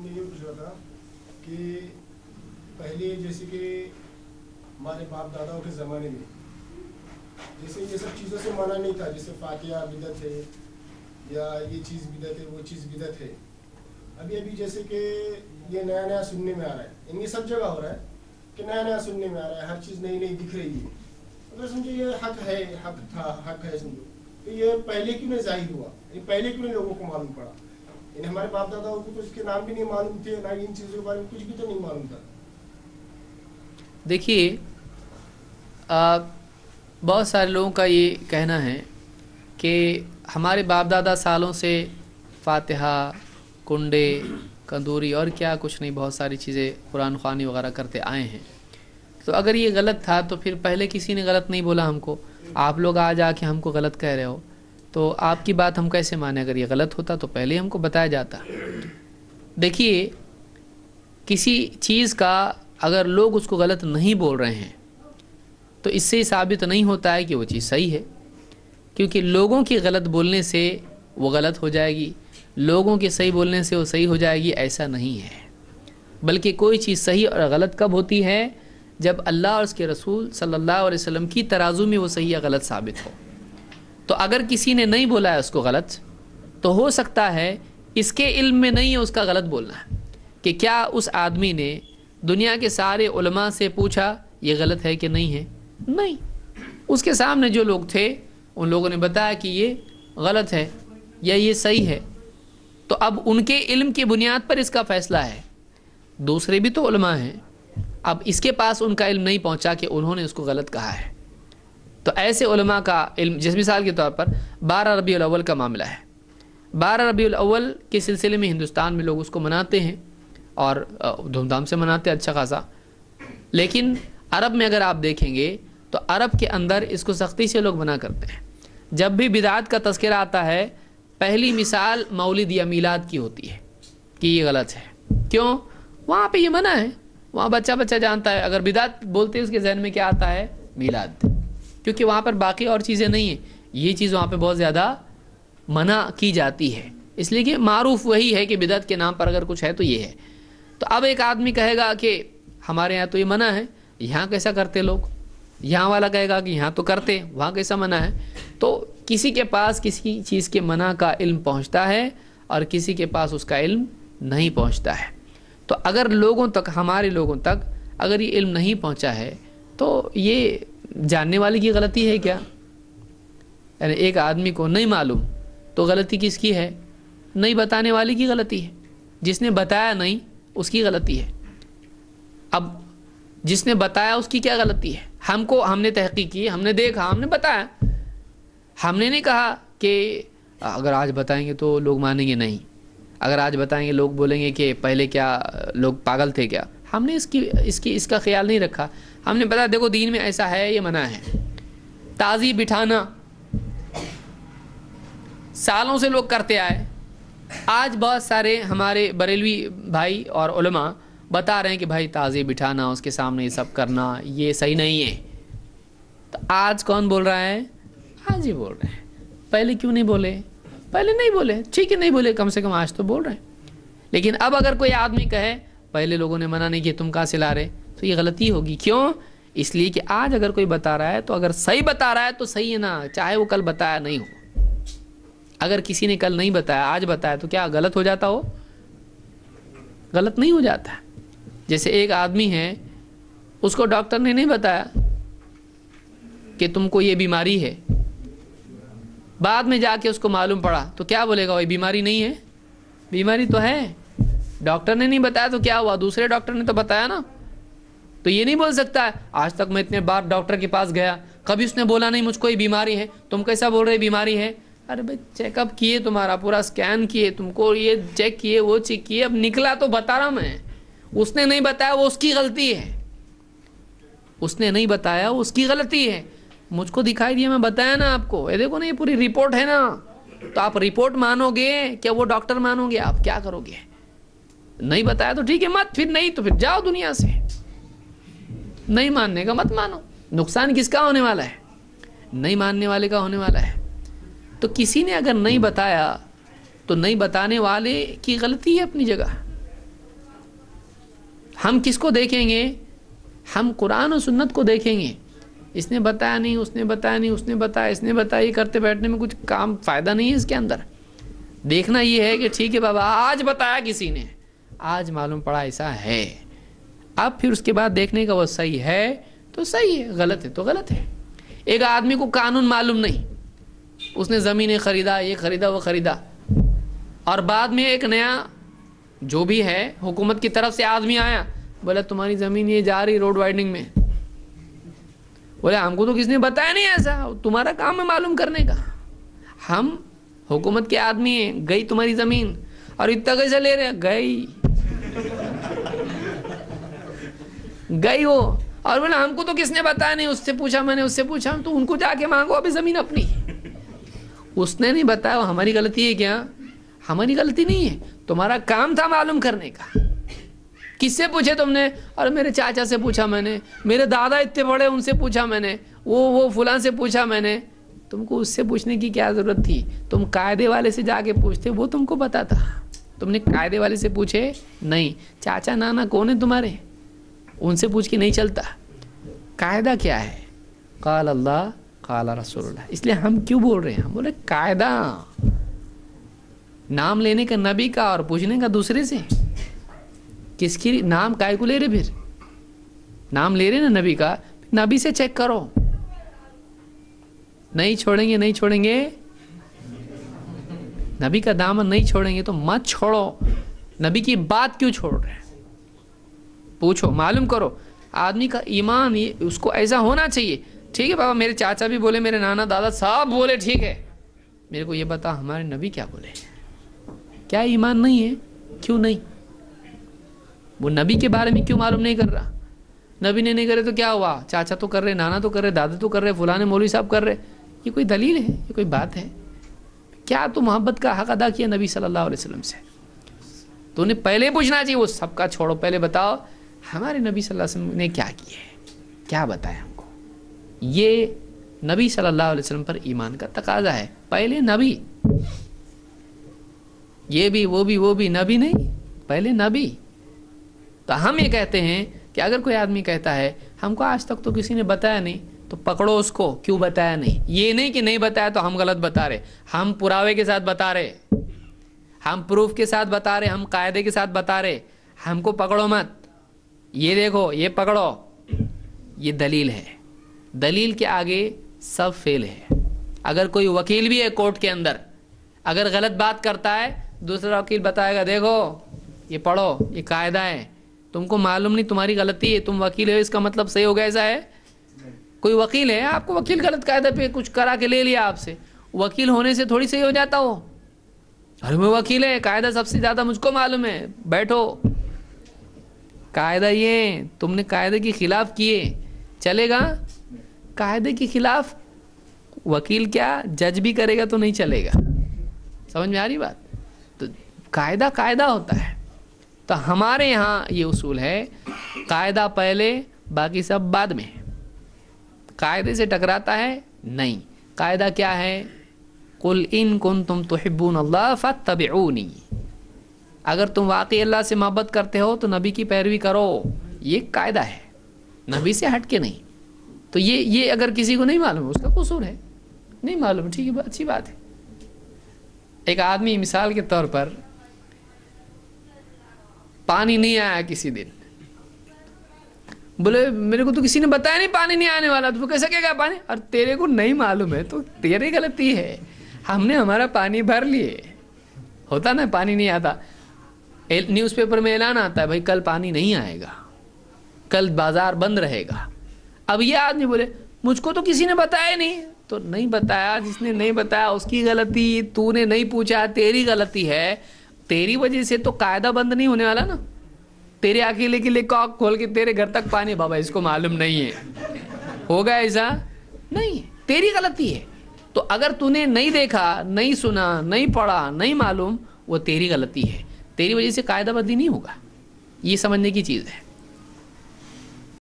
میں یہ پوچھ رہا تھا کہ پہلے جیسے کہ ہمارے باپ داداؤں کے زمانے میں جیسے یہ سب چیزوں سے منع نہیں تھا، جیسے فاتحہ بدت ہے یا یہ چیز بدت ہے، وہ چیز بدت ہے۔ ابھی ابھی جیسے کہ یہ نیا نیا سننے میں آ رہا ہے۔ یعنی یہ سب جگہ ہو رہا ہے کہ نیا نیا سننے میں آ رہا ہے، ہر چیز نئی نئی دکھ رہی ہے۔ اگر سمجھو یہ حق ہے، حق تھا، حق ہے سمجھو تو یہ پہلے کیوں نہیں ظاہر ہوا؟ یعنی پہلے کیوں نہیں لوگوں کو معلوم پڑا؟ یعنی ہمارے باپ داداؤں کو تو اس کے نام بھی نہیں معلوم تھے، نہ ان چیزوں کے بارے میں کچھ بھی تو نہیں معلوم تھا۔ دیکھیے بہت سارے لوگوں کا یہ کہنا ہے کہ ہمارے باپ دادا سالوں سے فاتحہ، کنڈے، کندوری اور کیا کچھ نہیں، بہت ساری چیزیں قرآن خوانی وغیرہ کرتے آئے ہیں۔ تو اگر یہ غلط تھا تو پھر پہلے کسی نے غلط نہیں بولا ہم کو۔ آپ لوگ آج آ کے ہم کو غلط کہہ رہے ہو۔ تو آپ کی بات ہم کیسے مانیں اگر یہ غلط ہوتا تو پہلے ہم کو بتایا جاتا۔ دیکھیے، کسی چیز کا اگر لوگ اس کو غلط نہیں بول رہے ہیں، تو اس سے ثابت نہیں ہوتا ہے کہ وہ چیز صحیح ہے۔ کیونکہ لوگوں کی غلط بولنے سے وہ غلط ہو جائے گی، لوگوں کے صحیح بولنے سے وہ صحیح ہو جائے گی، ایسا نہیں ہے۔ بلکہ کوئی چیز صحیح اور غلط کب ہوتی ہے؟ جب اللہ اور اس کے رسول صلی اللہ علیہ وسلم کی ترازو میں وہ صحیح یا غلط ثابت ہو۔ تو اگر کسی نے نہیں بولا ہے اس کو غلط، تو ہو سکتا ہے اس کے علم میں نہیں ہے اس کا غلط بولنا ہے۔ کہ کیا اس آدمی نے دنیا کے سارے علماء سے پوچھا یہ غلط ہے کہ نہیں ہے؟ نہیں۔ اس کے سامنے جو لوگ تھے، ان لوگوں نے بتایا کہ یہ غلط ہے یا یہ صحیح ہے۔ تو اب ان کے علم کی بنیاد پر اس کا فیصلہ ہے۔ دوسرے بھی تو علماء ہیں۔ اب اس کے پاس ان کا علم نہیں پہنچا کہ انہوں نے اس کو غلط کہا ہے۔ تو ایسے علماء کا علم، جس مثال کے طور پر بارہ ربیع الاول کا معاملہ ہے۔ بارہ ربیع الاول کے سلسلے میں ہندوستان میں لوگ اس کو مناتے ہیں اور دھوم دھام سے مناتے ہیں اچھا خاصا۔ لیکن عرب میں اگر آپ دیکھیں گے تو عرب کے اندر اس کو سختی سے لوگ منع کرتے ہیں۔ جب بھی بدعات کا تذکرہ آتا ہے، پہلی مثال مولد یا میلاد کی ہوتی ہے کہ یہ غلط ہے۔ کیوں؟ وہاں پہ یہ منع ہے۔ وہاں بچہ بچہ جانتا ہے۔ اگر بدعت بولتے ہیں اس کے ذہن میں کیا آتا ہے؟ میلاد۔ کیونکہ وہاں پر باقی اور چیزیں نہیں ہیں۔ یہ چیز وہاں پہ بہت زیادہ منع کی جاتی ہے۔ اس لیے کہ معروف وہی ہے کہ بدعت کے نام پر اگر کچھ ہے تو یہ ہے۔ تو اب ایک آدمی کہے گا کہ ہمارے یہاں تو یہ منع ہے، یہاں کیسا کرتے لوگ؟ یہاں والا کہے گا کہ یہاں تو کرتے وہاں کیسا منع ہے؟ تو کسی کے پاس کسی چیز کے منع کا علم پہنچتا ہے اور کسی کے پاس اس کا علم نہیں پہنچتا ہے۔ تو اگر لوگوں تک، ہمارے لوگوں تک اگر یہ علم نہیں پہنچا ہے، تو یہ جاننے والے کی غلطی ہے کیا؟ یعنی ایک آدمی کو نہیں معلوم تو غلطی کس کی ہے؟ نہیں بتانے والے کی غلطی ہے۔ جس نے بتایا نہیں، اس کی غلطی ہے۔ اب جس نے بتایا، اس کی کیا غلطی ہے؟ ہم کو، ہم نے تحقیق کی، ہم نے دیکھا، ہم نے بتایا۔ ہم نے نہیں کہا کہ اگر آج بتائیں گے تو لوگ مانیں گے نہیں۔ اگر آج بتائیں گے، لوگ بولیں گے کہ پہلے کیا، لوگ پاگل تھے کیا؟ ہم نے اس کی اس کی، اس کا خیال نہیں رکھا۔ ہم نے بتایا، دیکھو دین میں ایسا ہے، یہ منع ہے۔ تازی بٹھانا۔ سالوں سے لوگ کرتے آئے۔ آج بہت سارے ہمارے بریلوی بھائی اور علماء بتا رہے ہیں کہ بھائی، تازی بٹھانا، اس کے سامنے یہ سب کرنا، یہ صحیح نہیں ہے۔ تو آج کون بول رہا ہے؟ آج ہی بول رہے ہیں۔ پہلے کیوں نہیں بولے؟ پہلے نہیں بولے۔ ٹھیک ہے، نہیں بولے، کم سے کم آج تو بول رہے ہیں۔ لیکن اب اگر کوئی آدمی کہے، پہلے لوگوں نے منع نہیں کیا، تم کہاں سے لا رہے؟ تو یہ غلطی ہوگی۔ کیوں؟ اس لیے کہ آج اگر کوئی بتا رہا ہے تو اگر صحیح بتا رہا ہے تو صحیح ہے نا، چاہے وہ کل بتایا نہیں ہو۔ اگر کسی نے کل نہیں بتایا، آج بتایا تو کیا غلط ہو جاتا ہو؟ غلط نہیں ہو جاتا۔ جیسے ایک آدمی ہے، اس کو ڈاکٹر نے نہیں بتایا کہ تم کو یہ بیماری ہے۔ بعد میں جا کے اس کو معلوم پڑا تو کیا بولے گا؟ وہ بیماری نہیں ہے۔ بیماری تو ہے۔ ڈاکٹر نے نہیں بتایا تو کیا ہوا؟ دوسرے ڈاکٹر نے تو بتایا نا۔ تو یہ نہیں بول سکتا ہے آج تک میں اتنے بار ڈاکٹر کے پاس گیا، کبھی اس نے بولا نہیں مجھ کو یہ بیماری ہے، تم کیسا بول رہے بیماری ہے؟ ارے بھائی چیک اپ کیے تمہارا، پورا اسکین کیے، تم کو یہ چیک کیے، وہ چیک کیے، اب نکلا تو بتا رہا میں۔ اس نے نہیں بتایا وہ اس کی غلطی ہے۔ اس نے نہیں بتایا وہ اس کی غلطی ہے۔ مجھ کو دکھائی دیا، میں بتایا نا آپ کو۔ یہ دیکھو نا، یہ پوری رپورٹ ہے نا۔ تو آپ رپورٹ مانو گے کیا وہ ڈاکٹر مانو گے؟ آپ کیا کرو گے؟ نہیں بتایا تو ٹھیک ہے، مت، پھر نہیں تو پھر جاؤ دنیا سے۔ نہیں ماننے کا مت مانو۔ نقصان کس کا ہونے والا ہے؟ نہیں ماننے والے کا ہونے والا ہے۔ تو کسی نے اگر نہیں بتایا، تو نہیں بتانے والے کی غلطی ہے اپنی جگہ۔ ہم کس کو دیکھیں گے؟ ہم قرآن و سنت کو دیکھیں گے۔ اس نے بتایا نہیں، اس نے بتایا نہیں، اس نے بتایا، اس نے بتایا، یہ کرتے بیٹھنے میں کچھ کام فائدہ نہیں ہے اس کے اندر۔ دیکھنا یہ ہے کہ ٹھیک ہے بابا، آج بتایا کسی نے۔ آج معلوم پڑا ایسا ہے۔ اب پھر اس کے بعد دیکھنے کا وہ صحیح ہے تو صحیح ہے، غلط ہے تو غلط ہے۔ ایک آدمی کو قانون معلوم نہیں۔ اس نے زمینیں خریدا، یہ خریدا، وہ خریدا۔ اور بعد میں ایک نیا جو بھی ہے، حکومت کی طرف سے آدمی آیا۔ بولا تمہاری زمین یہ جا رہی روڈ وائڈنگ میں۔ بولے، ہم کو تو کس نے بتایا نہیں ایسا۔ تمہارا کام ہے معلوم کرنے کا۔ ہم حکومت کے آدمی ہیں، گئی تمہاری زمین۔ اور اتنا کیسے لے رہے ہیں؟ گئی۔ گئی وہ اور بولا، ہم کو تو کس نے بتایا نہیں؟ اس سے پوچھا، میں نے اس سے پوچھا تو ان کو جا کے مانگو، ابھی زمین اپنی۔ اس نے نہیں بتایا ہماری غلطی ہے کیا؟ ہماری غلطی نہیں ہے۔ تمہارا کام تھا معلوم کرنے کا۔ کس سے پوچھے تم نے؟ اور میرے چاچا سے پوچھا میں نے، میرے دادا اتنے بڑے، ان سے پوچھا میں نے، وہ وہ فلاں سے پوچھا میں نے۔ تم کو اس سے پوچھنے کی کیا ضرورت تھی؟ تم قاعدے والے سے جا کے پوچھتے، وہ تم کو بتاتا تم نے قاعدے والے سے پوچھے؟ نہیں۔ چاچا، نانا کون ہے تمہارے؟ ان سے پوچھ کے نہیں چلتا۔ قاعدہ کیا ہے؟ قال اللہ، قال رسول اللہ۔ اس لیے ہم کیوں بول رہے ہیں؟ ہم بولے قاعدہ۔ نام لینے کا نبی کا اور پوچھنے کا دوسرے سے۔ کس کی نام کائے کو لے رہے پھر؟ نام لے رہے نا نبی کا؟ نبی سے چیک کرو۔ نہیں چھوڑیں گے، نہیں چھوڑیں گے۔ نبی کا دامن نہیں چھوڑیں گے تو مت چھوڑو۔ نبی کی بات کیوں چھوڑ رہے ہیں؟ پوچھو، معلوم کرو، آدمی کا ایمان یہ اس کو ایسا ہونا چاہیے۔ ٹھیک ہے بابا، میرے چاچا بھی بولے، میرے نانا دادا سب بولے، ٹھیک ہے۔ میرے کو یہ بتا، ہمارے نبی کیا بولے؟ کیا ایمان نہیں ہے؟ کیوں نہیں؟ وہ نبی کے بارے میں کیوں معلوم نہیں کر رہا؟ نبی نے نہیں کرے تو کیا ہوا؟ چاچا تو کر رہے، نانا تو کر رہے، دادا تو کر رہے فلاں مولوی صاحب کر رہے۔ یہ کوئی دلیل ہے؟ یہ کوئی بات ہے؟ کیا تو محبت کا حق ادا کیا نبی صلی اللہ علیہ وسلم سے؟ تو انہیں پہلے پوچھنا چاہیے، وہ سب کا چھوڑو، پہلے بتاؤ۔ ہمارے نبی صلی اللہ علیہ وسلم نے کیا کیا ہے کیا بتایا ہم کو؟ یہ نبی صلی اللہ علیہ وسلم پر ایمان کا تقاضا ہے، پہلے نبی۔ یہ بھی، وہ بھی وہ بھی، نبی نہیں، پہلے نبی۔ تو ہم یہ کہتے ہیں کہ اگر کوئی آدمی کہتا ہے، ہم کو آج تک تو کسی نے بتایا نہیں، تو پکڑو اس کو، کیوں بتایا نہیں؟ یہ نہیں کہ نہیں بتایا تو ہم غلط بتا رہے، ہم پراوے کے ساتھ بتا رہے۔ ہم پروف کے ساتھ بتا رہے، ہم قاعدے کے ساتھ بتا رہے۔ ہم کو پکڑو مت۔ یہ دیکھو، یہ پکڑو، یہ دلیل ہے۔ دلیل کے آگے سب فیل ہے۔ اگر کوئی وکیل بھی ہے کورٹ کے اندر، اگر غلط بات کرتا ہے، دوسرا وکیل بتائے گا، دیکھو، یہ پڑھو، یہ قاعدہ ہے۔ تم کو معلوم نہیں، تمہاری غلطی ہے، تم وکیل ہو، اس کا مطلب صحیح ہو گیا، ایسا ہے؟ کوئی وکیل ہے، آپ کو وکیل غلط قاعدہ پہ کچھ کرا کے لے لیا آپ سے۔ وکیل ہونے سے تھوڑی صحیح ہو جاتا ہو۔ ارے میں وکیل ہے، قاعدہ سب سے زیادہ مجھ کو معلوم ہے، بیٹھو۔ قاعدہ یہ تم نے قاعدے کے خلاف کیے۔ چلے گا؟ قاعدے کے خلاف وکیل کیا؟ جج بھی کرے گا تو نہیں چلے گا۔ سمجھ میں آ رہی بات؟ تو قاعدہ قاعدہ ہوتا ہے۔ تو ہمارے یہاں یہ اصول ہے، قاعدہ پہلے، باقی سب بعد میں۔ قاعدے سے ٹکراتا ہے، نہیں۔ قاعدہ کیا ہے؟ کل ان کن تم تو حبون اللہ فتبعونی اگر تم واقعی اللہ سے محبت کرتے ہو تو نبی کی پیروی کرو۔ یہ قاعدہ ہے۔ نبی سے ہٹ کے نہیں۔ تو یہ یہ اگر کسی کو نہیں معلوم ہے اس کا قصور ہے۔ نہیں معلوم، ٹھیک ہے، اچھی بات ہے۔ ایک آدمی مثال کے طور پر پانی نہیں آیا کسی دن۔ بولے، میرے کو تو کسی نے بتایا نہیں پانی نہیں آنے والا، تو کیسے کہے گا پانی؟ اور تیرے کو نہیں معلوم ہے تو تیری غلطی ہے۔ ہم نے ہمارا پانی بھر لیے۔ ہوتا نا، پانی نہیں آتا۔ نیوز پیپر میں اعلان آتا ہے، بھائی کل پانی نہیں آئے گا۔ کل بازار بند رہے گا۔ اب یہ آدمی بولے، مجھ کو تو کسی نے بتایا نہیں۔ تو نہیں بتایا، جس نے نہیں بتایا، اس کی غلطی، تو نے نہیں پوچھا، تیری غلطی ہے۔ تیری وجہ سے تو قاعدہ بند نہیں ہونے والا نا۔ تیرے اکیلے کے لیے کاک کھول کے تیرے گھر تک پانی بابا، اس کو معلوم نہیں ہے۔ ہوگا ایسا؟ نہیں، تیری غلطی ہے۔ تو اگر تو نے نہیں دیکھا، نہیں سنا، نہیں پڑھا، نہیں معلوم، وہ تیری غلطی ہے۔ تیری وجہ سے قاعدہ بندی نہیں ہوگا۔ یہ سمجھنے کی چیز ہے۔